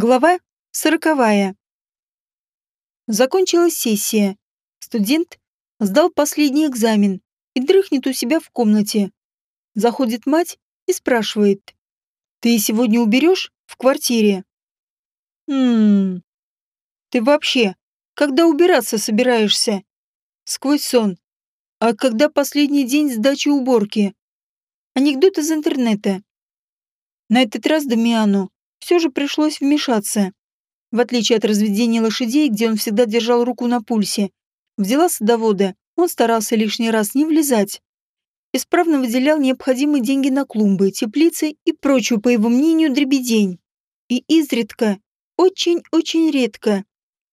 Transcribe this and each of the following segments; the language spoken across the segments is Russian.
Глава сороковая. Закончилась сессия. Студент сдал последний экзамен и дрыхнет у себя в комнате. Заходит мать и спрашивает. «Ты сегодня уберешь в квартире?» «Ммм... Ты вообще, когда убираться собираешься?» Сквозь сон. «А когда последний день сдачи уборки?» Анекдот из интернета. На этот раз Дамиану все же пришлось вмешаться. В отличие от разведения лошадей, где он всегда держал руку на пульсе, в дела садовода он старался лишний раз не влезать. Исправно выделял необходимые деньги на клумбы, теплицы и прочую, по его мнению, дребедень. И изредка, очень-очень редко,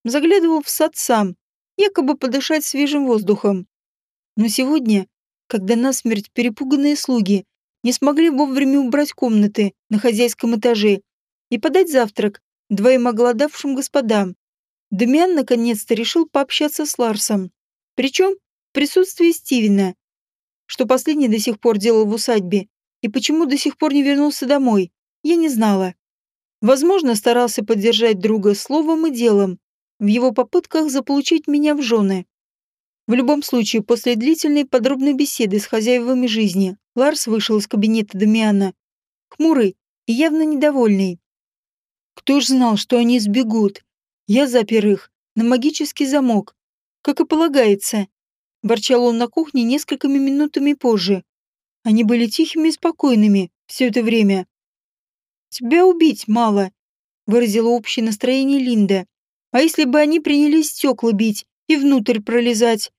заглядывал в сад сам, якобы подышать свежим воздухом. Но сегодня, когда насмерть перепуганные слуги не смогли вовремя убрать комнаты на хозяйском этаже и подать завтрак двоим оголодавшим господам. Дамиан наконец-то решил пообщаться с Ларсом. Причем в присутствии Стивена. Что последний до сих пор делал в усадьбе и почему до сих пор не вернулся домой, я не знала. Возможно, старался поддержать друга словом и делом в его попытках заполучить меня в жены. В любом случае, после длительной подробной беседы с хозяевами жизни, Ларс вышел из кабинета Дамиана, хмурый и явно недовольный. Кто ж знал, что они сбегут? Я запер их на магический замок, как и полагается. Ворчал он на кухне несколькими минутами позже. Они были тихими и спокойными все это время. «Тебя убить мало», — выразила общее настроение Линда. «А если бы они принялись стекла бить и внутрь пролезать?»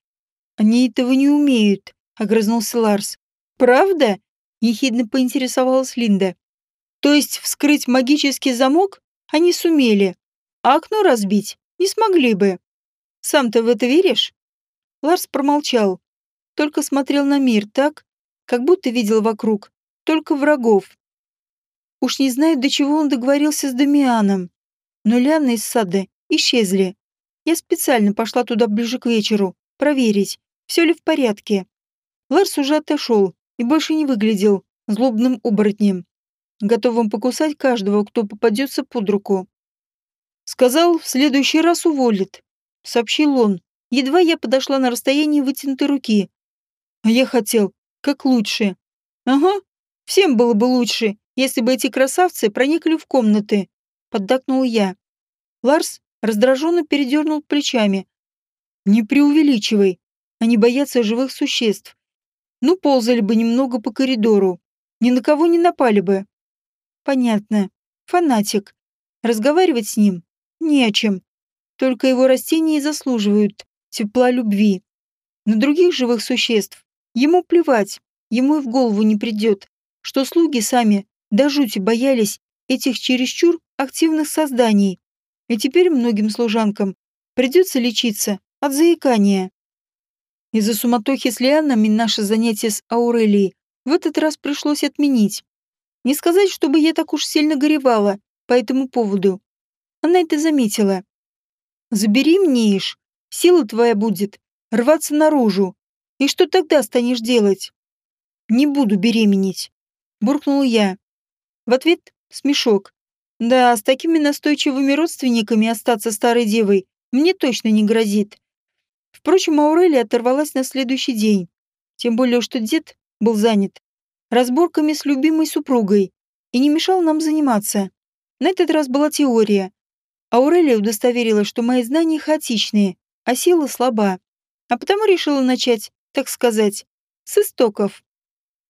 «Они этого не умеют», — огрызнулся Ларс. «Правда?» — ехидно поинтересовалась Линда. «То есть вскрыть магический замок они сумели, а окно разбить не смогли бы. Сам-то в это веришь? Ларс промолчал, только смотрел на мир так, как будто видел вокруг только врагов. Уж не знаю, до чего он договорился с Дамианом, но лианы из сада исчезли. Я специально пошла туда ближе к вечеру, проверить, все ли в порядке. Ларс уже отошел и больше не выглядел злобным оборотнем готовым покусать каждого, кто попадется под руку. Сказал, в следующий раз уволит, сообщил он. Едва я подошла на расстояние вытянутой руки. А я хотел, как лучше. Ага, всем было бы лучше, если бы эти красавцы проникли в комнаты, поддакнул я. Ларс раздраженно передернул плечами. Не преувеличивай, они боятся живых существ. Ну, ползали бы немного по коридору, ни на кого не напали бы. Понятно. Фанатик. Разговаривать с ним не о чем. Только его растения заслуживают тепла любви. На других живых существ ему плевать, ему и в голову не придет, что слуги сами до жути боялись этих чересчур активных созданий. И теперь многим служанкам придется лечиться от заикания. Из-за суматохи с лианами наше занятие с Аурелией в этот раз пришлось отменить. Не сказать, чтобы я так уж сильно горевала по этому поводу. Она это заметила. Забеременеешь, сила твоя будет рваться наружу. И что тогда станешь делать? Не буду беременеть, буркнул я. В ответ смешок. Да, с такими настойчивыми родственниками остаться старой девой мне точно не грозит. Впрочем, Аурелия оторвалась на следующий день. Тем более, что дед был занят разборками с любимой супругой и не мешал нам заниматься. На этот раз была теория. Аурелия удостоверилась, что мои знания хаотичные, а сила слаба. А потому решила начать, так сказать, с истоков.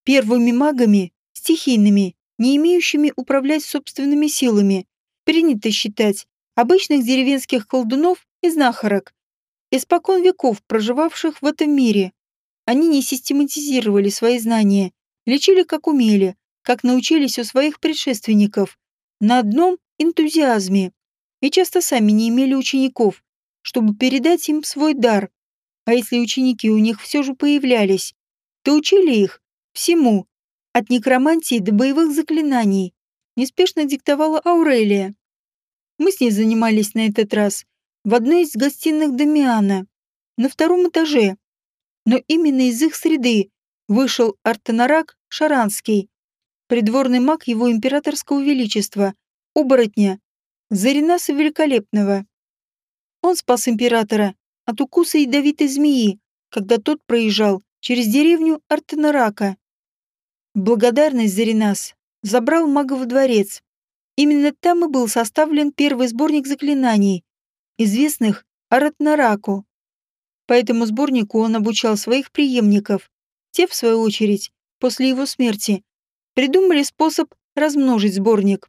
Первыми магами, стихийными, не имеющими управлять собственными силами, принято считать обычных деревенских колдунов и знахарок, испокон веков проживавших в этом мире. Они не систематизировали свои знания Лечили как умели, как научились у своих предшественников, на одном энтузиазме. И часто сами не имели учеников, чтобы передать им свой дар. А если ученики у них все же появлялись, то учили их всему, от некромантии до боевых заклинаний. Неспешно диктовала Аурелия. Мы с ней занимались на этот раз в одной из гостиных Дамиана, на втором этаже. Но именно из их среды вышел Артенарак Шаранский, придворный маг его императорского величества, оборотня, Заринаса Великолепного. Он спас императора от укуса ядовитой змеи, когда тот проезжал через деревню Артенарака. Благодарность Заринас забрал мага во дворец. Именно там и был составлен первый сборник заклинаний, известных Аратнараку. По этому сборнику он обучал своих преемников. Те, в свою очередь, после его смерти, придумали способ размножить сборник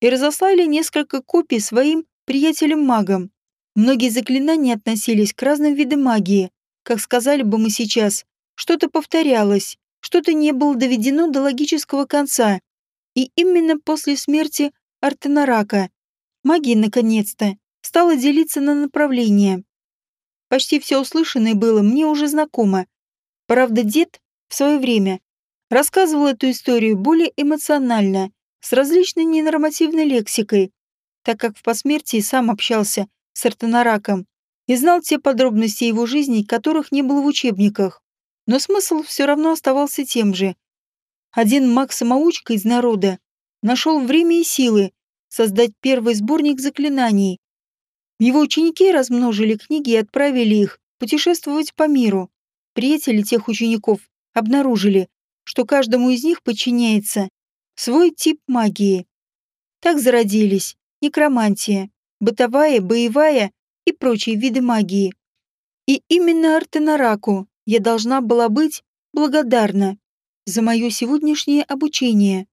и разослали несколько копий своим приятелям-магам. Многие заклинания относились к разным видам магии. Как сказали бы мы сейчас, что-то повторялось, что-то не было доведено до логического конца. И именно после смерти Артенарака магия, наконец-то, стала делиться на направления. Почти все услышанное было мне уже знакомо. Правда, дед в свое время рассказывал эту историю более эмоционально, с различной ненормативной лексикой, так как в посмертии сам общался с Артанараком и знал те подробности его жизни, которых не было в учебниках. Но смысл все равно оставался тем же. Один маг-самоучка из народа нашел время и силы создать первый сборник заклинаний. Его ученики размножили книги и отправили их путешествовать по миру. Приятели тех учеников обнаружили, что каждому из них подчиняется свой тип магии. Так зародились некромантия, бытовая, боевая и прочие виды магии. И именно Артенараку я должна была быть благодарна за мое сегодняшнее обучение.